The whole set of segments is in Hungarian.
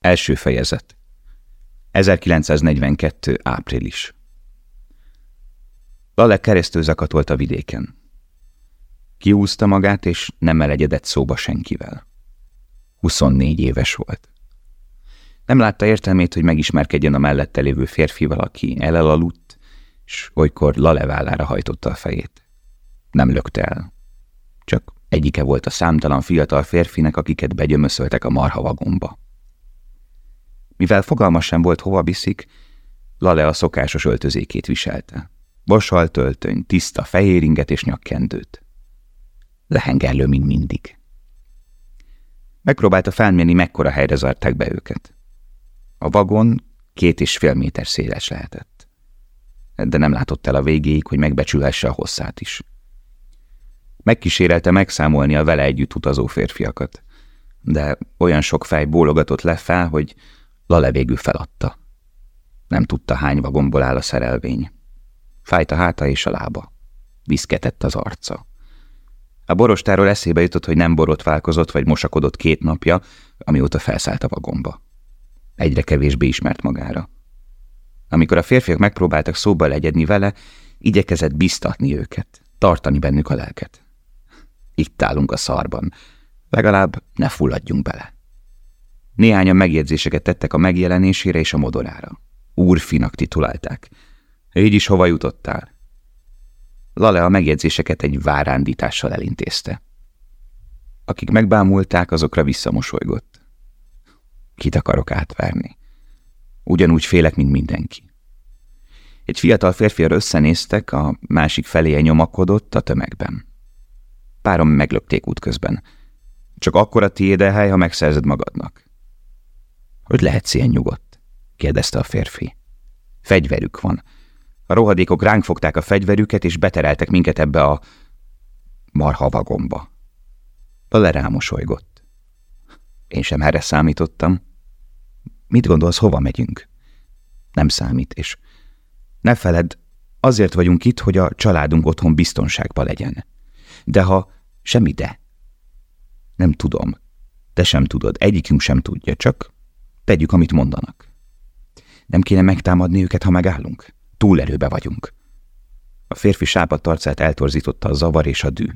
Első fejezet 1942. április Lale keresztül zakatolt a vidéken. Kiúzta magát, és nem melegyedett szóba senkivel. 24 éves volt. Nem látta értelmét, hogy megismerkedjen a mellette lévő férfival, aki elelaludt, és olykor Lale vállára hajtotta a fejét. Nem lökte el. Csak egyike volt a számtalan fiatal férfinek, akiket begyömöszöltek a marha vagomba. Mivel fogalmas sem volt, hova viszik, Lale a szokásos öltözékét viselte. Vasal töltöny, tiszta fehéringet és nyakkendőt. Lehengerlő, mint mindig. Megpróbálta felmérni, mekkora helyre zárták be őket. A vagon két és fél méter széles lehetett. De nem látott el a végéig, hogy megbecsülhesse a hosszát is. Megkísérelte megszámolni a vele együtt utazó férfiakat, de olyan sok fej bólogatott le fel, hogy Lale végül feladta. Nem tudta, hány vagomból áll a szerelvény. Fájt a háta és a lába. Viszketett az arca. A borostáról eszébe jutott, hogy nem borotválkozott vagy mosakodott két napja, amióta felszállt a vagomba. Egyre kevésbé ismert magára. Amikor a férfiak megpróbáltak szóba legyedni vele, igyekezett biztatni őket, tartani bennük a lelket. Itt állunk a szarban, legalább ne fulladjunk bele. Néhányan megjegyzéseket tettek a megjelenésére és a modorára. Úrfinak titulálták. Így is hova jutottál? Lale a megjegyzéseket egy várándítással elintézte. Akik megbámulták, azokra visszamosolygott. Kit akarok átverni? Ugyanúgy félek, mint mindenki. Egy fiatal férfiar összenéztek, a másik feléje nyomakodott a tömegben. Párom meglökték útközben. Csak akkor a tiéd hely, ha megszerzed magadnak. Hogy lehetsz ilyen nyugodt? kérdezte a férfi. Fegyverük van. A rohadékok ránk fogták a fegyverüket, és betereltek minket ebbe a marha vagomba. A rámosolygott. Én sem erre számítottam. Mit gondolsz, hova megyünk? Nem számít, és ne feledd, azért vagyunk itt, hogy a családunk otthon biztonságban legyen. De ha semmi de. Nem tudom. Te sem tudod, egyikünk sem tudja, csak tegyük, amit mondanak. Nem kéne megtámadni őket, ha megállunk? Túlerőbe vagyunk. A férfi sápadt arcát eltorzította a zavar és a dű.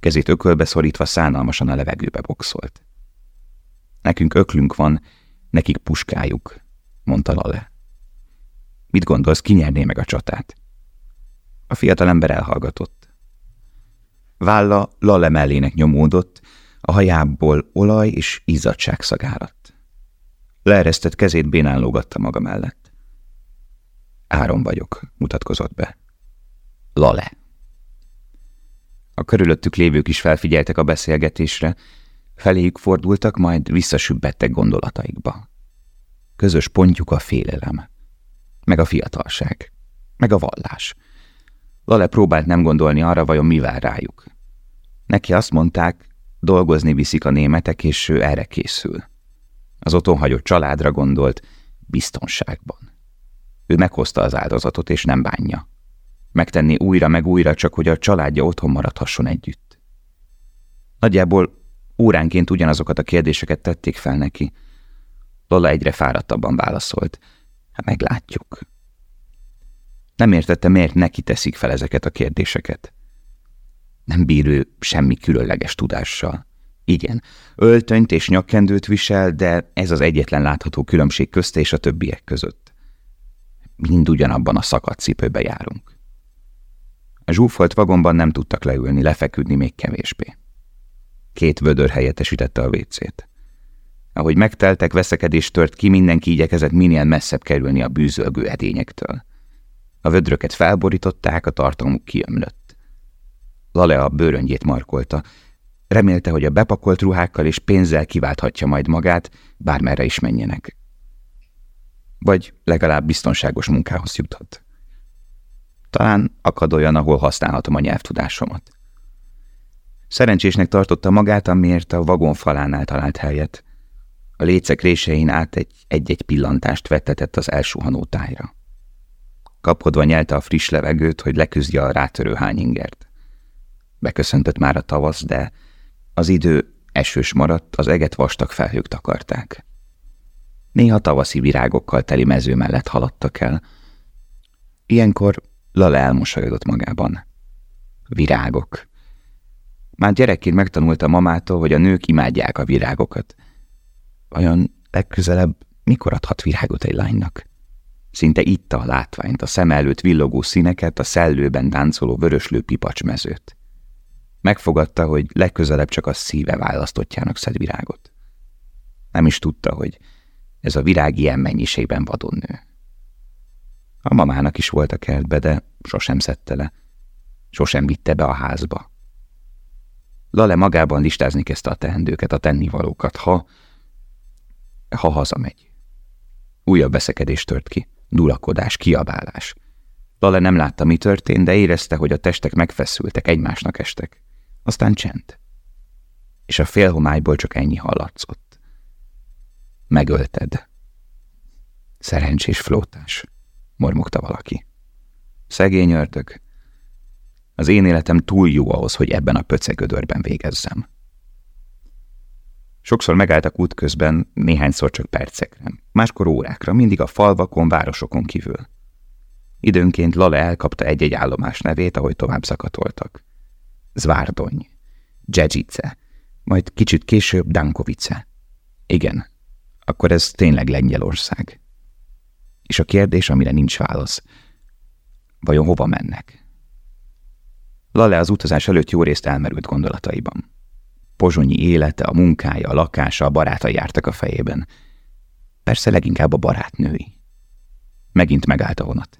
Kezét ökölbe szorítva szánalmasan a levegőbe boxolt. Nekünk öklünk van, nekik puskájuk, mondta Lale. Mit gondolsz, ki nyerné meg a csatát? A fiatal ember elhallgatott. Válla Lale mellének nyomódott, a hajából olaj és izzadság szagárat. Leeresztett kezét bénán lógatta maga mellett. Áron vagyok, mutatkozott be. Lale. A körülöttük lévők is felfigyeltek a beszélgetésre, feléjük fordultak, majd visszasübbettek gondolataikba. Közös pontjuk a félelem, meg a fiatalság, meg a vallás. Lale próbált nem gondolni arra, vajon mi vár rájuk. Neki azt mondták, dolgozni viszik a németek, és ő erre készül. Az otthon hagyott családra gondolt, biztonságban. Ő meghozta az áldozatot, és nem bánja. Megtenni újra meg újra, csak hogy a családja otthon maradhasson együtt. Nagyjából óránként ugyanazokat a kérdéseket tették fel neki. Lola egyre fáradtabban válaszolt. Hát meglátjuk. Nem értette, miért neki teszik fel ezeket a kérdéseket. Nem bír semmi különleges tudással. Igen, öltönyt és nyakkendőt visel, de ez az egyetlen látható különbség közte és a többiek között. Mind ugyanabban a szakadt cipőbe járunk. A zsúfolt vagonban nem tudtak leülni, lefeküdni még kevésbé. Két vödör helyettesítette a vécét. Ahogy megteltek, veszekedés tört ki, mindenki igyekezett minél messzebb kerülni a bűzölgő edényektől. A vödröket felborították, a tartalmuk kiömlött. Lale a bőröngyét markolta, Remélte, hogy a bepakolt ruhákkal és pénzzel kiválthatja majd magát, bármerre is menjenek. Vagy legalább biztonságos munkához juthat. Talán akad olyan, ahol használhatom a nyelvtudásomat. Szerencsésnek tartotta magát, amiért a vagon falánál talált helyet. A lécek résein át egy-egy pillantást vettetett az elsuhanó tájra. Kapkodva nyelte a friss levegőt, hogy leküzdje a rátörő hányingert. Beköszöntött már a tavasz, de az idő esős maradt, az eget vastag felhők takarták. Néha tavaszi virágokkal teli mező mellett haladtak el. Ilyenkor Lale elmosolyodott magában. Virágok. Már gyerekként megtanulta mamától, hogy a nők imádják a virágokat. Vajon legközelebb mikor adhat virágot egy lánynak? Szinte itta a látványt, a szem előtt villogó színeket, a szellőben táncoló vöröslő pipacsmezőt. Megfogadta, hogy legközelebb csak a szíve választottjának szed virágot. Nem is tudta, hogy ez a virág ilyen mennyiségben vadon nő. A mamának is volt a kertbe, de sosem szedte le. Sosem vitte be a házba. Lale magában listázni kezdte a teendőket, a tennivalókat, ha... ha hazamegy. Újabb veszekedés tört ki, dulakodás, kiabálás. Lale nem látta, mi történt, de érezte, hogy a testek megfeszültek, egymásnak estek. Aztán csend. És a félhomályból csak ennyi hallatszott. Megölted. Szerencsés flótás, mormogta valaki. Szegény ördög. Az én életem túl jó ahhoz, hogy ebben a pöcegödörben végezzem. Sokszor megálltak útközben, néhányszor csak percekre, máskor órákra, mindig a falvakon, városokon kívül. Időnként Lale elkapta egy-egy állomás nevét, ahogy tovább szakatoltak. Zvárdony, Dzsedzsice, majd kicsit később Dankovice. Igen, akkor ez tényleg Lengyelország. És a kérdés, amire nincs válasz, vajon hova mennek? Lale az utazás előtt jó részt elmerült gondolataiban. Pozsonyi élete, a munkája, a lakása, a barátai jártak a fejében. Persze leginkább a barátnői. Megint megállt a vonat.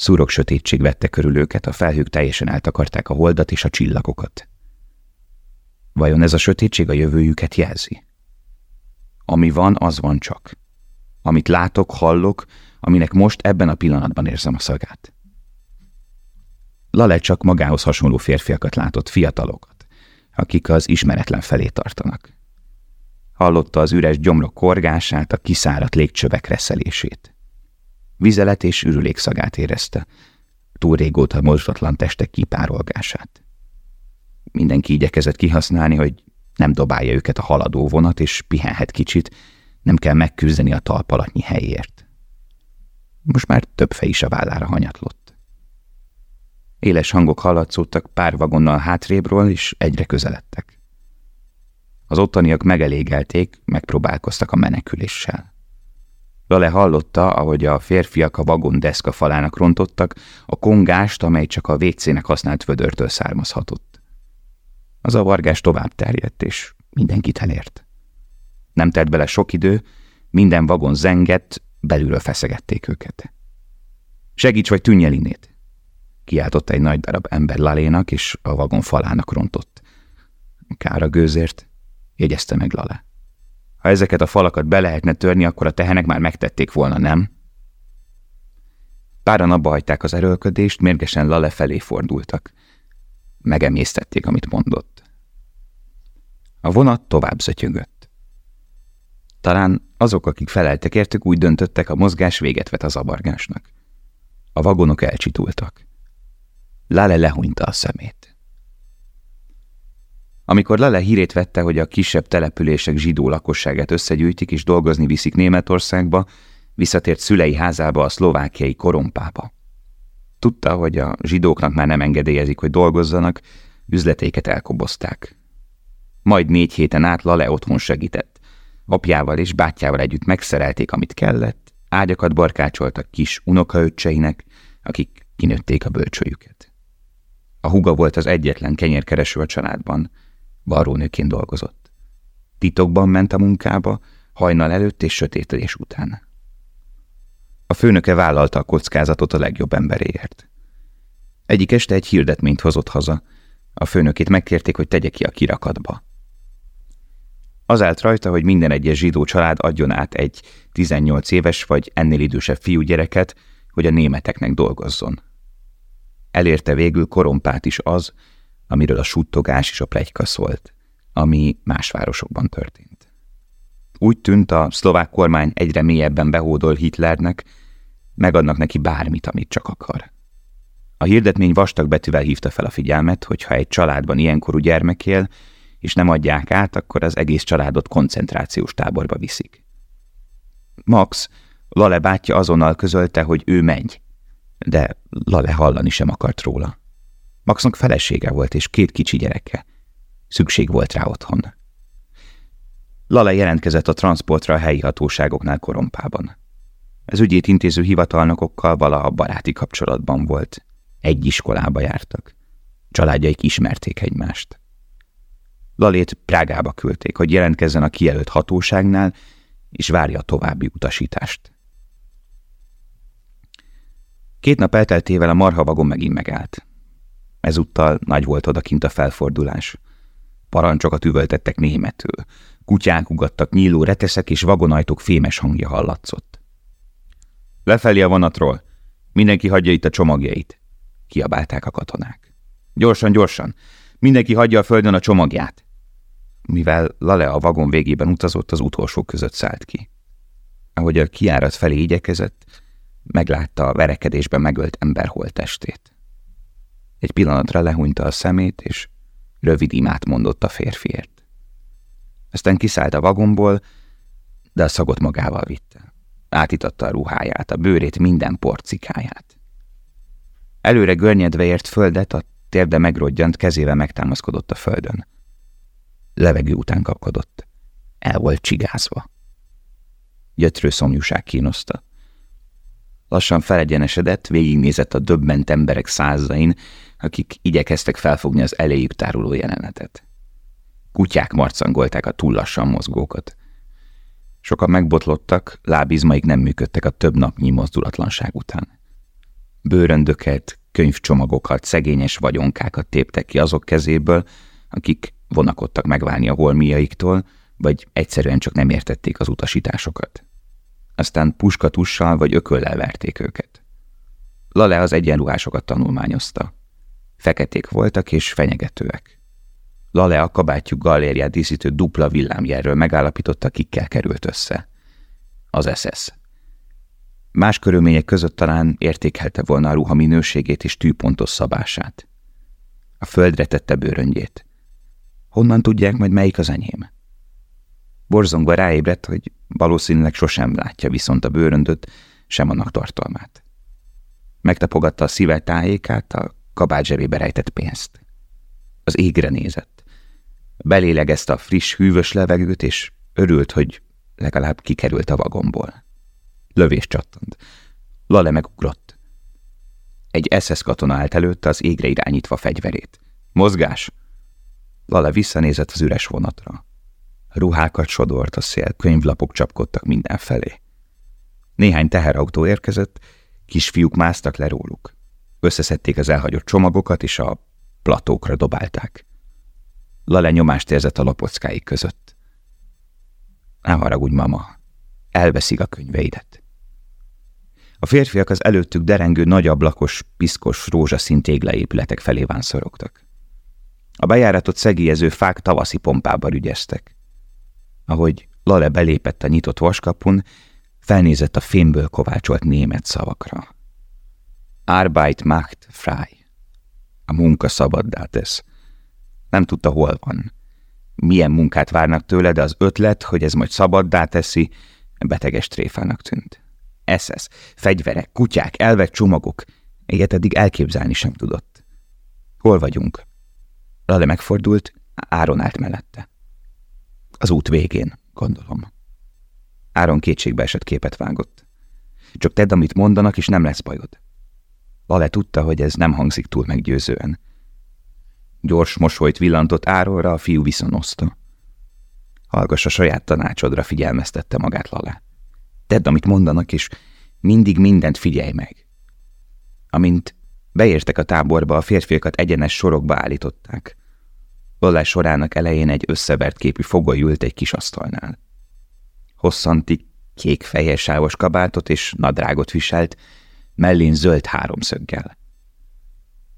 Szúrok sötétség vette körül őket, a felhők teljesen eltakarták a holdat és a csillagokat. Vajon ez a sötétség a jövőjüket jelzi? Ami van, az van csak. Amit látok, hallok, aminek most ebben a pillanatban érzem a szagát. Lale csak magához hasonló férfiakat látott, fiatalokat, akik az ismeretlen felé tartanak. Hallotta az üres gyomrok korgását, a kiszáradt légcsövek reszelését. Vizelet és ürülék szagát érezte, túl régóta mozdatlan testek kipárolgását. Mindenki igyekezett kihasználni, hogy nem dobálja őket a haladó vonat, és pihenhet kicsit, nem kell megküzdeni a talpalatnyi helyért. Most már több fej is a vállára hanyatlott. Éles hangok hallatszódtak pár vagonnal hátrébről, és egyre közeledtek. Az ottaniak megelégelték, megpróbálkoztak a meneküléssel. Lale hallotta, ahogy a férfiak a vagon deszka falának rontottak, a kongást, amely csak a vécének használt vödörtől származhatott. Az avargás tovább terjedt, és mindenkit elért. Nem telt bele sok idő, minden vagon zengett, belülről feszegették őket. Segíts vagy tűnj el innét! Kiáltotta egy nagy darab ember Lalénak, és a vagon falának rontott. Kár a gőzért, jegyezte meg Lale. Ha ezeket a falakat be lehetne törni, akkor a tehenek már megtették volna, nem? Páran abba hagyták az erőlködést, mérgesen Lale felé fordultak. Megemésztették, amit mondott. A vonat tovább zötyögött. Talán azok, akik feleltek értük, úgy döntöttek, a mozgás véget vet az abargásnak. A vagonok elcsitultak. Lale lehúnyta a szemét. Amikor Lale hírét vette, hogy a kisebb települések zsidó lakosságát összegyűjtik és dolgozni viszik Németországba, visszatért szülei házába a szlovákiai korompába. Tudta, hogy a zsidóknak már nem engedélyezik, hogy dolgozzanak, üzleteiket elkobozták. Majd négy héten át Lale otthon segített. Apjával és bátyjával együtt megszerelték, amit kellett, ágyakat barkácsoltak kis unokaöccseinek, akik kinőtték a bölcsőjüket. A huga volt az egyetlen kenyérkereső a családban, varrónőként dolgozott. Titokban ment a munkába, hajnal előtt és sötétedés után. A főnöke vállalta a kockázatot a legjobb emberéért. Egyik este egy hirdetményt hozott haza. A főnökét megkérték, hogy tegye ki a kirakatba. Az állt rajta, hogy minden egyes zsidó család adjon át egy 18 éves vagy ennél idősebb fiúgyereket, hogy a németeknek dolgozzon. Elérte végül korompát is az, amiről a suttogás és a plegyka szólt, ami más városokban történt. Úgy tűnt, a szlovák kormány egyre mélyebben behódol Hitlernek, megadnak neki bármit, amit csak akar. A hirdetmény vastag betűvel hívta fel a figyelmet, hogy ha egy családban ilyenkorú gyermek él, és nem adják át, akkor az egész családot koncentrációs táborba viszik. Max, Lale bátyja azonnal közölte, hogy ő megy, de Lale hallani sem akart róla. Maxnak felesége volt és két kicsi gyereke. Szükség volt rá otthon. Lale jelentkezett a transportra a helyi hatóságoknál korompában. Az ügyét intéző hivatalnokokkal valaha baráti kapcsolatban volt. Egy iskolába jártak. Családjaik ismerték egymást. Lalét Prágába küldték, hogy jelentkezzen a kijelölt hatóságnál, és várja a további utasítást. Két nap elteltével a marhavagon megint megállt. Ezúttal nagy volt odakint a felfordulás. Parancsokat üvöltettek németül. Kutyák ugattak, nyíló reteszek és vagonajtók fémes hangja hallatszott. Lefelé a vonatról. Mindenki hagyja itt a csomagjait. Kiabálták a katonák. Gyorsan, gyorsan. Mindenki hagyja a földön a csomagját. Mivel Lale a vagon végében utazott, az utolsó között szállt ki. Ahogy a kiárat felé igyekezett, meglátta a verekedésben megölt ember holtestét. Egy pillanatra lehúnyta a szemét, és rövid imát mondott a férfiért. Aztán kiszállt a vagomból, de a szagot magával vitte. Átitatta a ruháját, a bőrét, minden porcikáját. Előre görnyedve ért földet, a térde megrodjant, kezével megtámaszkodott a földön. Levegő után kapkodott. El volt csigázva. Gyötrő szomjúság kínoszta. Lassan felegyenesedett, végignézett a döbbent emberek százain, akik igyekeztek felfogni az elejük táruló jelenetet. Kutyák marcangolták a túl lassan mozgókat. Sokan megbotlottak, lábizmaik nem működtek a több napnyi mozdulatlanság után. Bőröndöket, könyvcsomagokat, szegényes vagyonkákat téptek ki azok kezéből, akik vonakodtak megválni a holmiaiktól, vagy egyszerűen csak nem értették az utasításokat. Aztán puskatussal vagy ököllel verték őket. Lale az egyenruhásokat tanulmányozta. Feketék voltak és fenyegetőek. Lale a kabátjuk galériát díszítő dupla villámjelről megállapította, kikkel került össze. Az SS. Más körülmények között talán értékelte volna a ruha minőségét és tűpontos szabását. A földre tette bőröngyét. Honnan tudják majd melyik az enyém? Borzongva ráébredt, hogy valószínűleg sosem látja viszont a bőröndöt, sem annak tartalmát. Megtapogatta a szíve tájékát, a kabát zsebébe rejtett pénzt. Az égre nézett. Belélegezte a friss, hűvös levegőt, és örült, hogy legalább kikerült a vagomból. Lövés csattant. Lale megugrott. Egy SS katona állt előtte az égre irányítva fegyverét. Mozgás! Lale visszanézett az üres vonatra. Ruhákat sodort a szél, könyvlapok csapkodtak mindenfelé. Néhány teherautó érkezett, kisfiúk másztak le róluk. Összeszedték az elhagyott csomagokat, és a platókra dobálták. Lale nyomást érzett a lapockáik között. Ne haragudj, mama, elveszik a könyveidet. A férfiak az előttük derengő nagyablakos, piszkos, rózsaszín téglaépületek felé vánszorogtak. A bejáratot szegélyező fák tavaszi pompába rügyeztek. Ahogy Lale belépett a nyitott vaskapun, felnézett a fémből kovácsolt német szavakra. Arbeit macht frei. A munka szabaddá tesz. Nem tudta, hol van. Milyen munkát várnak tőle, de az ötlet, hogy ez majd szabaddá teszi, beteges tréfának tűnt. SS, fegyverek, kutyák, elvett csomagok. Egyet eddig elképzelni sem tudott. Hol vagyunk? Lale megfordult, Áron állt mellette. Az út végén, gondolom. Áron kétségbe esett képet vágott. Csak tedd, amit mondanak, és nem lesz bajod. Lale tudta, hogy ez nem hangzik túl meggyőzően. Gyors mosolyt villantott Áronra, a fiú viszonozta. Hallgass a saját tanácsodra, figyelmeztette magát Lale. Tedd, amit mondanak, és mindig mindent figyelj meg. Amint beértek a táborba, a férfiakat egyenes sorokba állították. Lale sorának elején egy összevert képű fogoly ült egy kis asztalnál. Hosszanti, kék fehér sávos kabátot és nadrágot viselt, mellén zöld háromszöggel.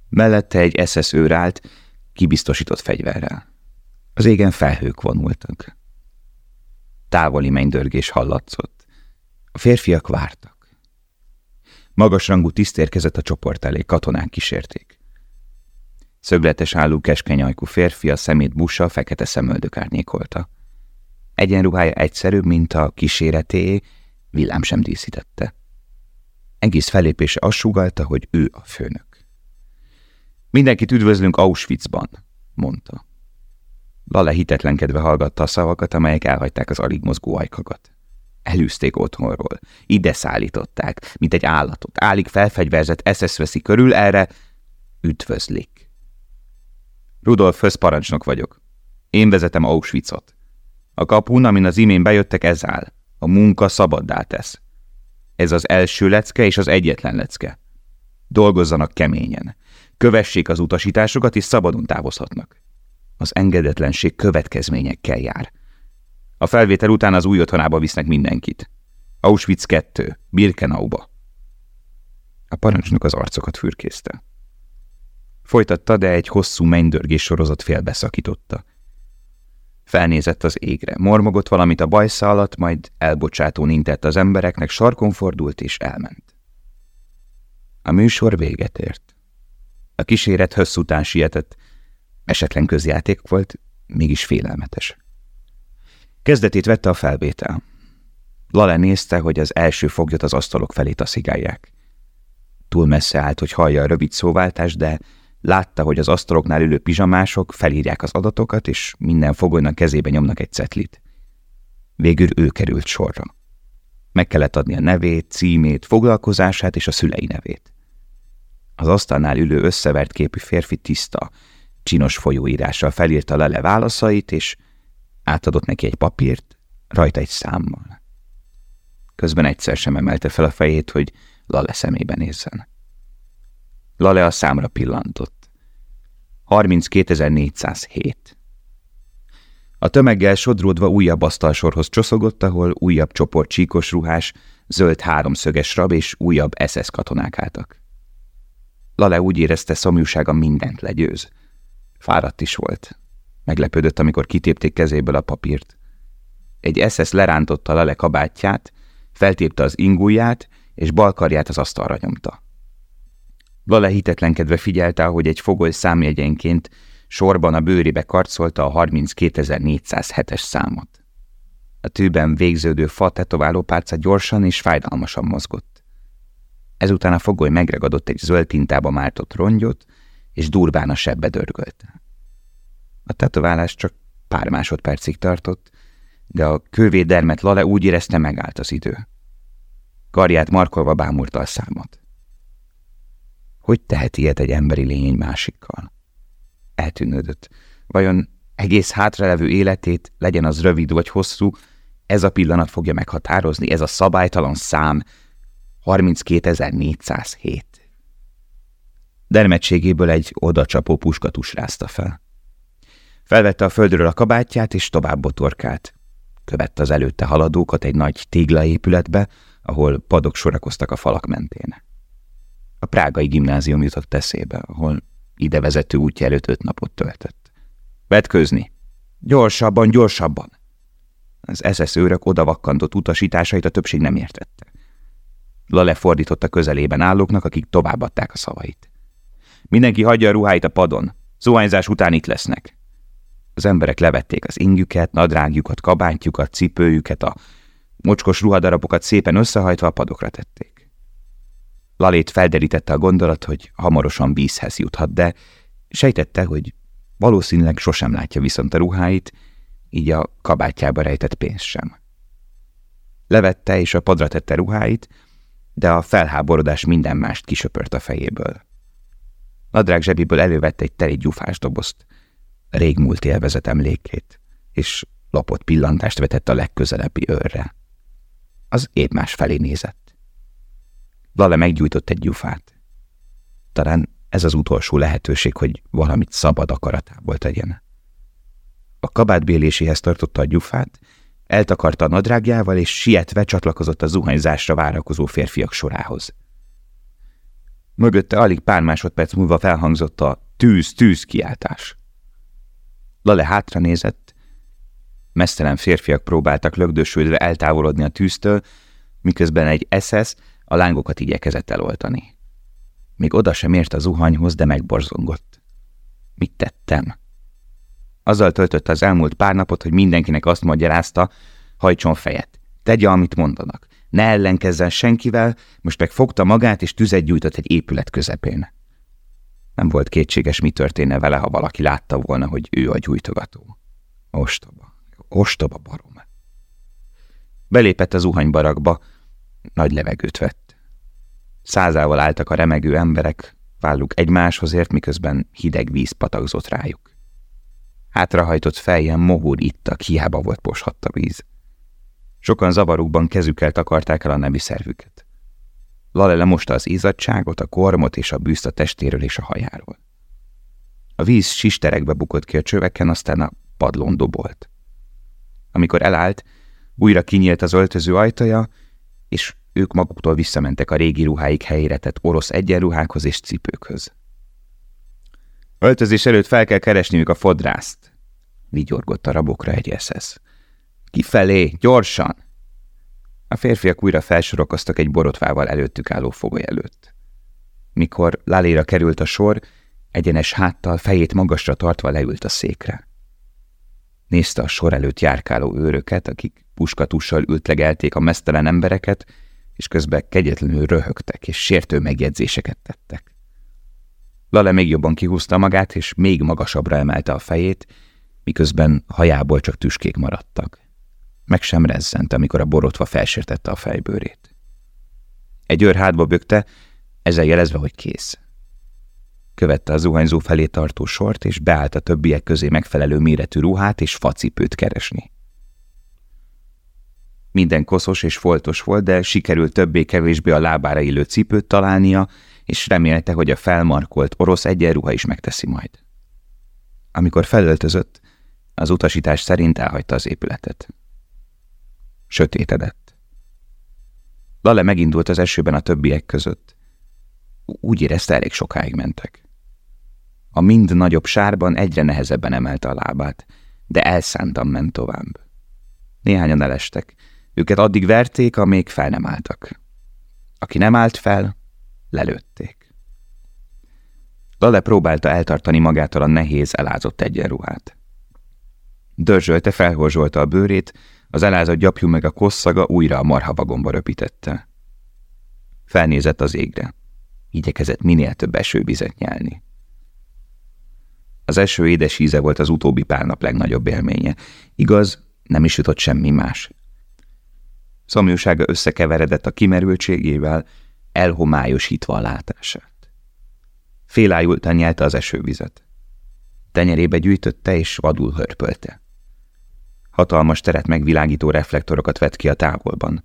Mellette egy SS őr állt, kibiztosított fegyverrel. Az égen felhők vonultak. Távoli mennydörgés hallatszott. A férfiak vártak. Magasrangú tiszt érkezett a csoport elé, katonák kísérték. Szögletes állú keskeny ajkú férfi a szemét busa, fekete szemöldök árnyékolta. Egyenruhája egyszerűbb, mint a kíséreté, Villám sem díszítette. Egész felépése azt sugalta, hogy ő a főnök. Mindenkit üdvözlünk Auschwitzban, mondta. Lale hitetlenkedve hallgatta a szavakat, amelyek elhagyták az alig mozgó ajkakat. Elűzték otthonról. Ide szállították, mint egy állatot. Álig felfegyverzett SS veszi körül, erre üdvözlik. Rudolf főzparancsnok vagyok. Én vezetem Auschwitzot. A kapun, amin az imént bejöttek, ez áll. A munka szabaddá tesz. Ez az első lecke és az egyetlen lecke. Dolgozzanak keményen. Kövessék az utasításokat, és szabadon távozhatnak. Az engedetlenség következményekkel jár. A felvétel után az új otthonába visznek mindenkit. Auschwitz 2, Birkenauba. A parancsnok az arcokat fürkészte. Folytatta, de egy hosszú mennydörgés sorozat félbeszakította. Felnézett az égre, mormogott valamit a bajsza alatt, majd elbocsátón intett az embereknek, sarkon fordult és elment. A műsor véget ért. A kíséret hössz után sietett, esetlen közjáték volt, mégis félelmetes. Kezdetét vette a felvétel. Lale nézte, hogy az első foglyot az asztalok felé taszigálják. Túl messze állt, hogy hallja a rövid szóváltást, de látta, hogy az asztaloknál ülő pizsamások felírják az adatokat, és minden fogolynak kezébe nyomnak egy cetlit. Végül ő került sorra. Meg kellett adni a nevét, címét, foglalkozását és a szülei nevét. Az asztalnál ülő összevert képű férfi tiszta, csinos folyóírással felírta Lele válaszait, és átadott neki egy papírt, rajta egy számmal. Közben egyszer sem emelte fel a fejét, hogy Lale szemébe nézzen. Lale a számra pillantott. 32.407. A tömeggel sodródva újabb asztalsorhoz csoszogott, ahol újabb csoport csíkos ruhás, zöld háromszöges rab és újabb SS katonák álltak. Lale úgy érezte, szomjúsága mindent legyőz. Fáradt is volt. Meglepődött, amikor kitépték kezéből a papírt. Egy SS lerántotta Lale kabátját, feltépte az ingúját, és balkarját az asztalra nyomta. Lale hitetlenkedve figyelte, hogy egy fogoly számjegyenként sorban a bőrébe karcolta a 32.407-es számot. A tűben végződő fa tetováló párca gyorsan és fájdalmasan mozgott. Ezután a fogoly megregadott egy zöld tintába mártott rongyot, és durván a sebbe dörgölte. A tetoválás csak pár másodpercig tartott, de a kővédermet Lale úgy érezte megállt az idő. Karját markolva bámulta a számot. Hogy tehet ilyet egy emberi lény egy másikkal? Eltűnődött. Vajon egész hátralevő életét, legyen az rövid vagy hosszú, ez a pillanat fogja meghatározni, ez a szabálytalan szám 32.407. Dermedségéből egy odacsapó puskatus rázta fel. Felvette a földről a kabátját, és tovább botorkált. Követte az előtte haladókat egy nagy téglaépületbe, ahol padok sorakoztak a falak mentén. A prágai gimnázium jutott eszébe, ahol ide vezető útja előtt öt napot töltött. Vetkőzni! Gyorsabban, gyorsabban! Az SS őrök odavakkantott utasításait a többség nem értette. Lale fordította közelében állóknak, akik továbbadták a szavait. Mindenki hagyja a ruháit a padon. Zuhányzás után itt lesznek. Az emberek levették az ingüket, nadrágjukat, kabátjukat, cipőjüket, a mocskos ruhadarabokat szépen összehajtva a padokra tették. Lalét felderítette a gondolat, hogy hamarosan vízhez juthat, de sejtette, hogy valószínűleg sosem látja viszont a ruháit, így a kabátjába rejtett pénzt sem. Levette és a padra tette ruháit, de a felháborodás minden mást kisöpört a fejéből. Nadrág zsebiből elővette egy teli gyufás dobozt, régmúlt élvezet emlékét, és lapott pillantást vetett a legközelebbi őrre. Az épp más felé nézett. Lale meggyújtott egy gyufát. Talán ez az utolsó lehetőség, hogy valamit szabad akaratából tegyen. A kabátbéléséhez tartotta a gyufát, eltakarta a nadrágjával, és sietve csatlakozott a zuhanyzásra várakozó férfiak sorához. Mögötte alig pár másodperc múlva felhangzott a tűz-tűz kiáltás. Lale hátra nézett, férfiak próbáltak lögdösődve eltávolodni a tűztől, miközben egy SS a lángokat igyekezett eloltani. Még oda sem ért a zuhanyhoz, de megborzongott. Mit tettem? Azzal töltött az elmúlt pár napot, hogy mindenkinek azt magyarázta, hajtson fejet, tegye, amit mondanak, ne ellenkezzen senkivel, most meg fogta magát és tüzet gyújtott egy épület közepén. Nem volt kétséges, mi történne vele, ha valaki látta volna, hogy ő a gyújtogató. Ostoba, ostoba barom. Belépett az zuhanybarakba, nagy levegőt vett. Százával álltak a remegő emberek, válluk egymáshoz ért, miközben hideg víz patagzott rájuk. Hátrahajtott fejjel mohúr ittak, hiába volt poshatta víz. Sokan zavarukban kezükkel takarták el a nemi szervüket. Lale lemosta az izzadságot, a kormot és a bűzt a testéről és a hajáról. A víz sisterekbe bukott ki a csöveken, aztán a padlón dobolt. Amikor elállt, újra kinyílt az öltöző ajtaja, és ők maguktól visszamentek a régi ruháik helyére tett orosz egyenruhákhoz és cipőkhöz. Öltözés előtt fel kell keresniük a fodrászt, vigyorgott a rabokra egy eszesz. Kifelé, gyorsan! A férfiak újra felsorokoztak egy borotvával előttük álló fogoly előtt. Mikor Laléra került a sor, egyenes háttal, fejét magasra tartva leült a székre. Nézte a sor előtt járkáló őröket, akik puskatussal ültlegelték a mesztelen embereket, és közben kegyetlenül röhögtek és sértő megjegyzéseket tettek. Lale még jobban kihúzta magát, és még magasabbra emelte a fejét, miközben hajából csak tüskék maradtak. Meg sem rezzent, amikor a borotva felsértette a fejbőrét. Egy őr hátba bökte, ezzel jelezve, hogy kész. Követte a zuhanyzó felé tartó sort, és beállt a többiek közé megfelelő méretű ruhát és facipőt keresni. Minden koszos és foltos volt, de sikerült többé-kevésbé a lábára illő cipőt találnia, és remélte, hogy a felmarkolt orosz egyenruha is megteszi majd. Amikor felöltözött, az utasítás szerint elhagyta az épületet. Sötétedett. Lale megindult az esőben a többiek között. Úgy érezte, elég sokáig mentek. A mind nagyobb sárban egyre nehezebben emelte a lábát, de elszántan ment tovább. Néhányan elestek. Őket addig verték, amíg fel nem álltak. Aki nem állt fel, lelőtték. Lale próbálta eltartani magától a nehéz, elázott egyenruhát. Dörzsölte, felhorzsolta a bőrét, az elázott gyapjú meg a kosszaga újra a marhavagomba röpítette. Felnézett az égre. Igyekezett minél több esővizet nyelni. Az eső édes íze volt az utóbbi pár nap legnagyobb élménye. Igaz, nem is jutott semmi más. Szomjúsága összekeveredett a kimerültségével, elhomályosítva a látását. Félájultan nyelte az esővizet. Tenyerébe gyűjtötte és vadul hörpölte. Hatalmas teret megvilágító reflektorokat vett ki a távolban.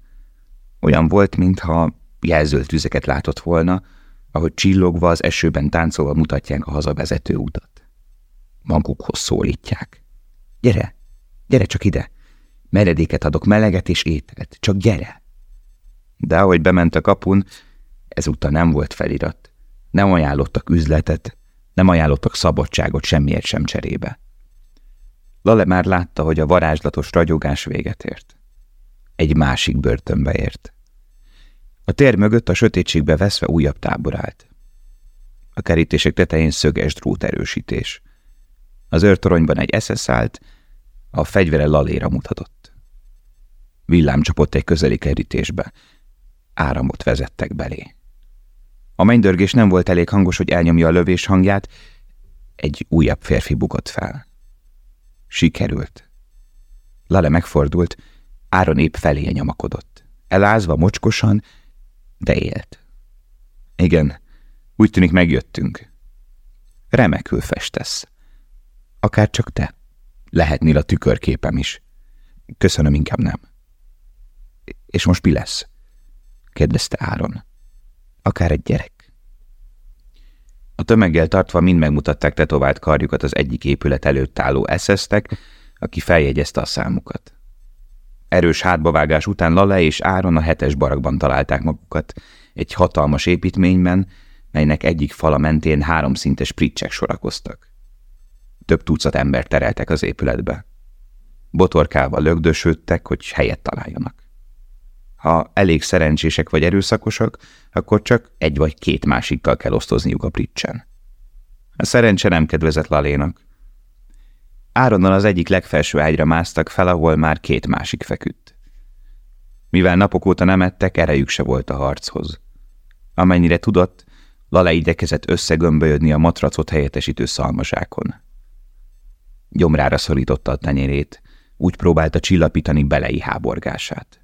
Olyan volt, mintha jelzölt tüzeket látott volna, ahogy csillogva az esőben táncolva mutatják a hazavezető utat. Magukhoz szólítják. Gyere, gyere csak ide! Meredéket adok, meleget és ételt, csak gyere! De ahogy bement a kapun, ezúttal nem volt felirat. Nem ajánlottak üzletet, nem ajánlottak szabadságot semmiért sem cserébe. Lale már látta, hogy a varázslatos ragyogás véget ért. Egy másik börtönbe ért. A tér mögött a sötétségbe veszve újabb tábor állt. A kerítések tetején szöges drót erősítés. Az őrtoronyban egy eszesz állt, a fegyvere laléra mutatott. Villám csapott egy közeli kerítésbe. Áramot vezettek belé. A mennydörgés nem volt elég hangos, hogy elnyomja a lövés hangját, egy újabb férfi bukott fel. Sikerült. Lale megfordult, Áron épp felé nyomakodott. Elázva, mocskosan, de élt. Igen, úgy tűnik megjöttünk. Remekül festesz. Akár csak te. Lehetnél a tükörképem is. Köszönöm, inkább nem. És most mi lesz? kérdezte Áron. Akár egy gyerek. A tömeggel tartva mind megmutatták tetovált karjukat az egyik épület előtt álló eszeztek, aki feljegyezte a számukat. Erős hátbavágás után Lale és Áron a hetes barakban találták magukat, egy hatalmas építményben, melynek egyik fala mentén háromszintes pricsek sorakoztak. Több tucat ember tereltek az épületbe. Botorkával lögdösödtek, hogy helyet találjanak. Ha elég szerencsések vagy erőszakosak, akkor csak egy vagy két másikkal kell osztozniuk a pricsen. A szerencse nem kedvezett Lalénak. Áronnal az egyik legfelső ágyra másztak fel, ahol már két másik feküdt. mivel napok óta nem ettek, erejük se volt a harchoz. Amennyire tudott, Lale igyekezett összegömbölyödni a matracot helyettesítő szalmasákon. Gyomrára szorította a tenyérét, úgy próbálta csillapítani belei háborgását.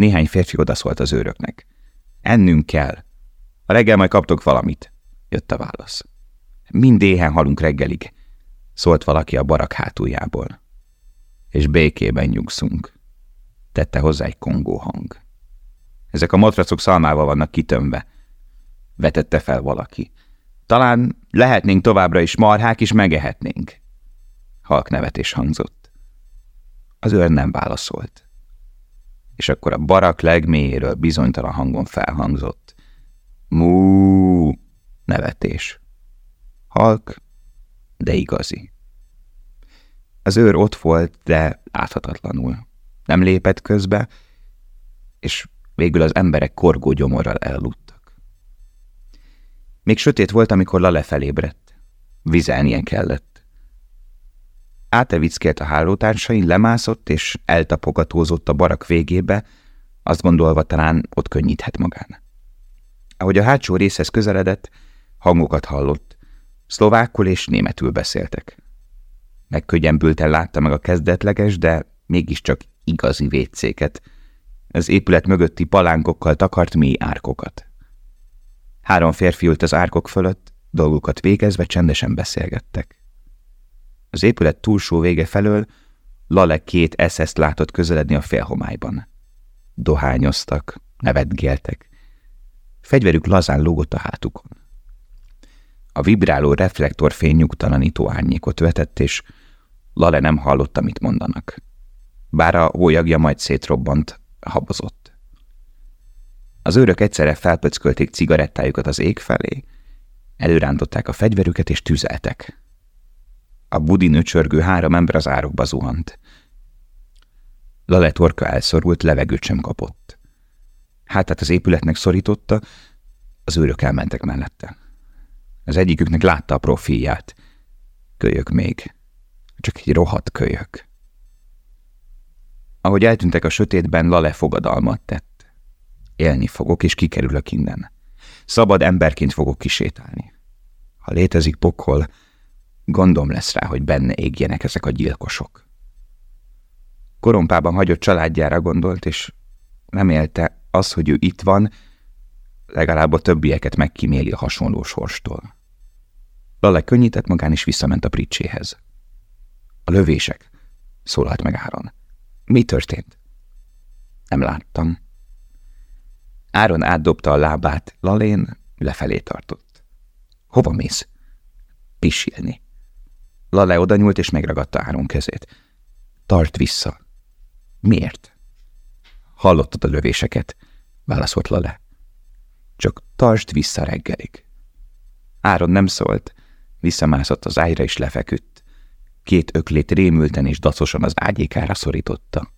Néhány férfi odaszólt az őröknek. Ennünk kell. A reggel majd kaptok valamit, jött a válasz. Mind éhen halunk reggelig, szólt valaki a barak hátuljából. És békében nyugszunk, tette hozzá egy kongó hang. Ezek a matracok szalmával vannak kitömve, vetette fel valaki. Talán lehetnénk továbbra is marhák, és megehetnénk. Halk nevetés hangzott. Az őr nem válaszolt. És akkor a barak legmélyéről bizonytalan hangon felhangzott. Mú, nevetés. Halk, de igazi. Az őr ott volt, de láthatatlanul. Nem lépett közbe, és végül az emberek korgó gyomorral elludtak. Még sötét volt, amikor Lale felébredt. Vizelnie kellett. Átevickélt a hálótársain, lemászott és eltapogatózott a barak végébe, azt gondolva talán ott könnyíthet magán. Ahogy a hátsó részhez közeledett, hangokat hallott. Szlovákul és németül beszéltek. Megkönnyebbülten látta meg a kezdetleges, de mégiscsak igazi vécéket, az épület mögötti palánkokkal takart mély árkokat. Három férfi ült az árkok fölött, dolgukat végezve csendesen beszélgettek. Az épület túlsó vége felől Lale két eszeszt látott közeledni a félhomályban. Dohányoztak, nevetgéltek. Fegyverük lazán lógott a hátukon. A vibráló reflektorfény nyugtalanító árnyékot vetett, és Lale nem hallott, amit mondanak. Bár a hólyagja majd szétrobbant, habozott. Az őrök egyszerre felpöckölték cigarettájukat az ég felé, előrántották a fegyverüket és tüzeltek. A budin nőcsörgő három ember az árokba zuhant. Lale torka elszorult, levegőt sem kapott. Hátát az épületnek szorította, az őrök elmentek mellette. Az egyiküknek látta a profilját. Kölyök még. Csak egy rohadt kölyök. Ahogy eltűntek a sötétben, Lale fogadalmat tett. Élni fogok, és kikerülök innen. Szabad emberként fogok kisétálni. Ha létezik pokol, gondom lesz rá, hogy benne égjenek ezek a gyilkosok. Korompában hagyott családjára gondolt, és remélte az, hogy ő itt van, legalább a többieket megkíméli a hasonló sorstól. Lale könnyített magán, és visszament a pricséhez. A lövések, szólalt meg Áron. Mi történt? Nem láttam. Áron átdobta a lábát, Lalén lefelé tartott. Hova mész? Pisilni. Lale oda nyúlt és megragadta Áron kezét. Tart vissza. Miért? Hallottad a lövéseket? Válaszolt Lale. Csak tartsd vissza reggelig. Áron nem szólt, visszamászott az ágyra és lefeküdt. Két öklét rémülten és dacosan az ágyékára szorította.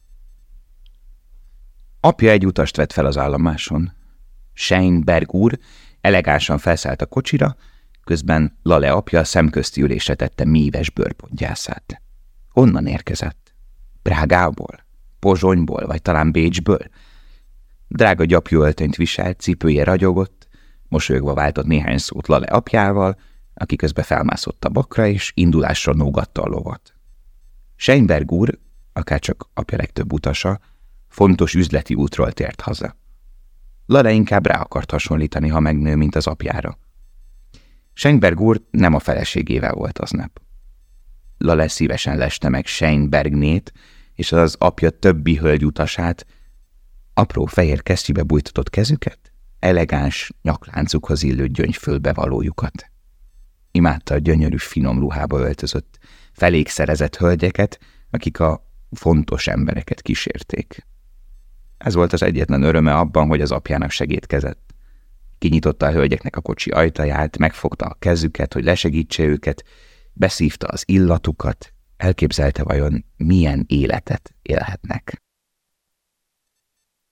Apja egy utast vett fel az állomáson. Seinberg úr elegánsan felszállt a kocsira, közben Lale apja a szemközti ülésre tette míves bőrpontjászát. Honnan érkezett? Prágából? Pozsonyból, vagy talán Bécsből? Drága gyapjú öltönyt viselt, cipője ragyogott, mosolyogva váltott néhány szót Lale apjával, aki közben felmászott a bakra, és indulásra nógatta a lovat. Seinberg úr, akárcsak apja legtöbb utasa, fontos üzleti útról tért haza. Lale inkább rá akart hasonlítani, ha megnő, mint az apjára. Seinberg úr nem a feleségével volt aznap. Lale szívesen leste meg Seinbergnét, és az apja többi hölgyutasát, apró fehér kesztyűbe bújtatott kezüket, elegáns nyakláncukhoz illő gyöngyfölbevalójukat imádta a gyönyörű finom ruhába öltözött, felékszerezett hölgyeket, akik a fontos embereket kísérték. Ez volt az egyetlen öröme abban, hogy az apjának segítkezett. Kinyitotta a hölgyeknek a kocsi ajtaját, megfogta a kezüket, hogy lesegítse őket, beszívta az illatukat, elképzelte vajon milyen életet élhetnek.